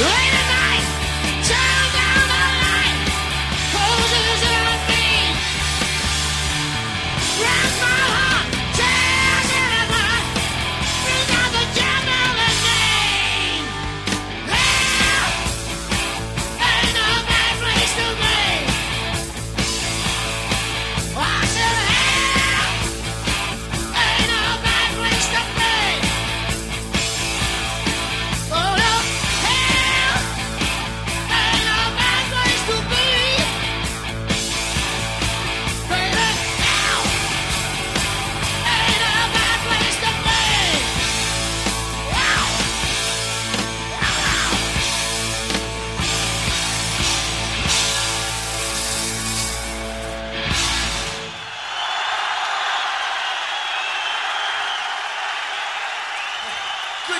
Wait!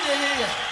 谢谢谢。